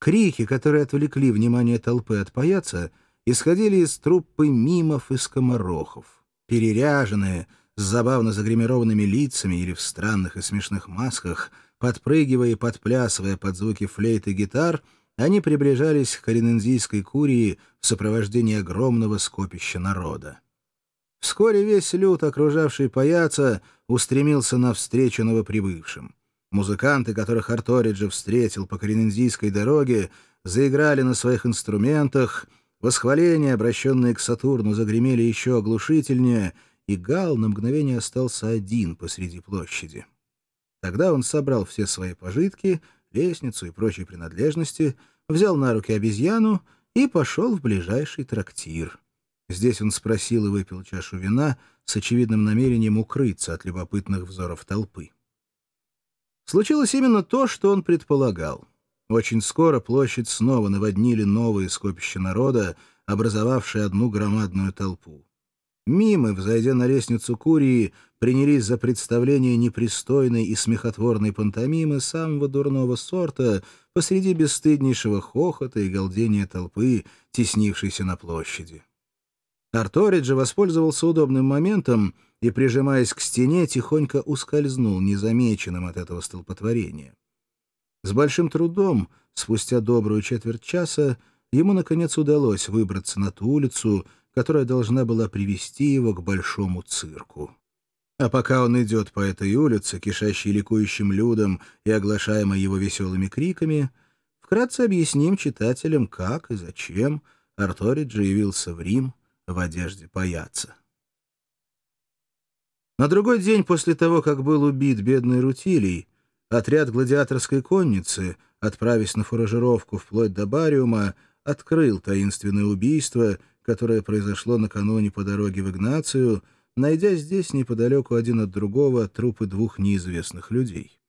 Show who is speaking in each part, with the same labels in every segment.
Speaker 1: Крики, которые отвлекли внимание толпы от паяца, исходили из труппы мимов и скоморохов. Переряженные, с забавно загримированными лицами или в странных и смешных масках, подпрыгивая и подплясывая под звуки флейт и гитар, они приближались к Коренензийской курии в сопровождении огромного скопища народа. Вскоре весь люд, окружавший паяца, устремился навстречу новоприбывшим. Музыканты, которых Арториджи встретил по Коренензийской дороге, заиграли на своих инструментах, восхваления, обращенные к Сатурну, загремели еще оглушительнее, и Гал на мгновение остался один посреди площади. Тогда он собрал все свои пожитки, лестницу и прочие принадлежности, взял на руки обезьяну и пошел в ближайший трактир. Здесь он спросил и выпил чашу вина с очевидным намерением укрыться от любопытных взоров толпы. Случилось именно то, что он предполагал. Очень скоро площадь снова наводнили новые скопища народа, образовавшие одну громадную толпу. Мимы, взойдя на лестницу Курии, принялись за представление непристойной и смехотворной пантомимы самого дурного сорта посреди бесстыднейшего хохота и галдения толпы, теснившейся на площади. Арториджи воспользовался удобным моментом и, прижимаясь к стене, тихонько ускользнул незамеченным от этого столпотворения. С большим трудом, спустя добрую четверть часа, ему, наконец, удалось выбраться на ту улицу, которая должна была привести его к большому цирку. А пока он идет по этой улице, кишащей ликующим людом и оглашаемой его веселыми криками, вкратце объясним читателям, как и зачем Арториджи явился в Рим в одежде паяца. На другой день после того, как был убит бедный Рутилий, отряд гладиаторской конницы, отправясь на фуражировку вплоть до Бариума, открыл таинственное убийство, которое произошло накануне по дороге в Игнацию, найдя здесь неподалеку один от другого трупы двух неизвестных людей.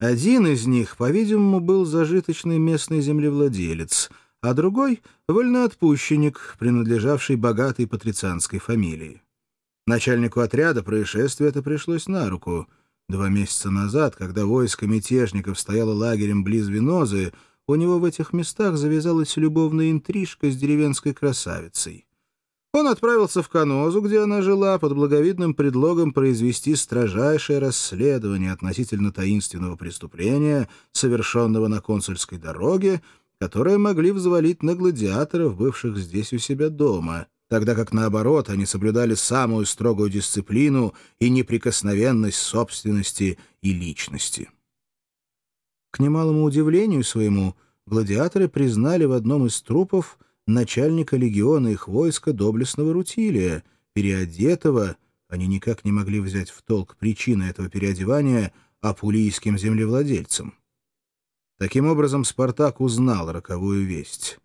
Speaker 1: Один из них, по-видимому, был зажиточный местный землевладелец — а другой — вольноотпущенник, принадлежавший богатой патрицианской фамилии. Начальнику отряда происшествие это пришлось на руку. Два месяца назад, когда войско мятежников стояло лагерем близ Венозы, у него в этих местах завязалась любовная интрижка с деревенской красавицей. Он отправился в Канозу, где она жила, под благовидным предлогом произвести строжайшее расследование относительно таинственного преступления, совершенного на консульской дороге, которые могли взвалить на гладиаторов, бывших здесь у себя дома, тогда как, наоборот, они соблюдали самую строгую дисциплину и неприкосновенность собственности и личности. К немалому удивлению своему, гладиаторы признали в одном из трупов начальника легиона их войска доблестного Рутилия, переодетого, они никак не могли взять в толк причины этого переодевания, апулийским землевладельцем. Таким образом, Спартак узнал роковую весть.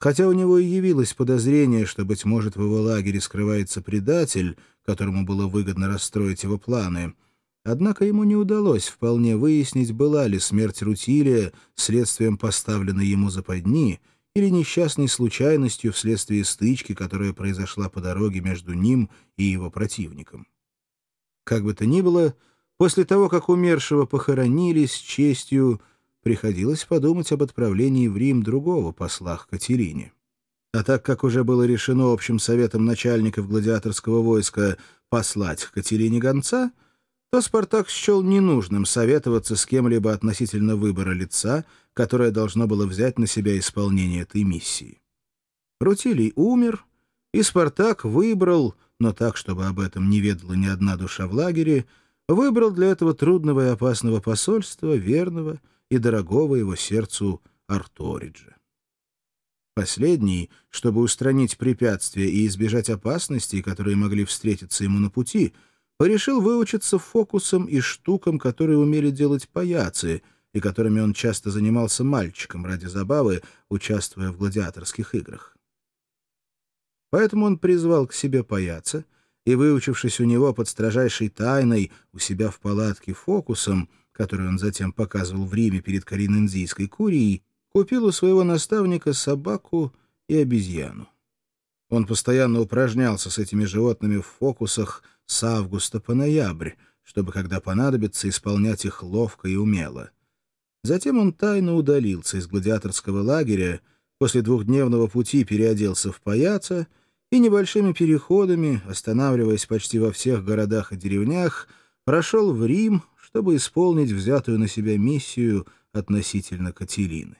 Speaker 1: Хотя у него и явилось подозрение, что, быть может, в его лагере скрывается предатель, которому было выгодно расстроить его планы, однако ему не удалось вполне выяснить, была ли смерть Рутилия следствием поставленной ему западни или несчастной случайностью вследствие стычки, которая произошла по дороге между ним и его противником. Как бы то ни было, после того, как умершего похоронили с честью, приходилось подумать об отправлении в Рим другого посла к Катерине. А так как уже было решено общим советом начальников гладиаторского войска послать к Катерине гонца, то Спартак счел ненужным советоваться с кем-либо относительно выбора лица, которое должно было взять на себя исполнение этой миссии. Рутилий умер, и Спартак выбрал, но так, чтобы об этом не ведала ни одна душа в лагере, выбрал для этого трудного и опасного посольства верного и дорогого его сердцу Арториджа. Последний, чтобы устранить препятствия и избежать опасностей, которые могли встретиться ему на пути, порешил выучиться фокусам и штукам, которые умели делать паяцы, и которыми он часто занимался мальчиком ради забавы, участвуя в гладиаторских играх. Поэтому он призвал к себе паяца и, выучившись у него под строжайшей тайной у себя в палатке фокусом, который он затем показывал в Риме перед Коринензийской курией, купил у своего наставника собаку и обезьяну. Он постоянно упражнялся с этими животными в фокусах с августа по ноябрь, чтобы, когда понадобится, исполнять их ловко и умело. Затем он тайно удалился из гладиаторского лагеря, после двухдневного пути переоделся в паяца и небольшими переходами, останавливаясь почти во всех городах и деревнях, прошел в Рим, чтобы исполнить взятую на себя миссию относительно Катерины.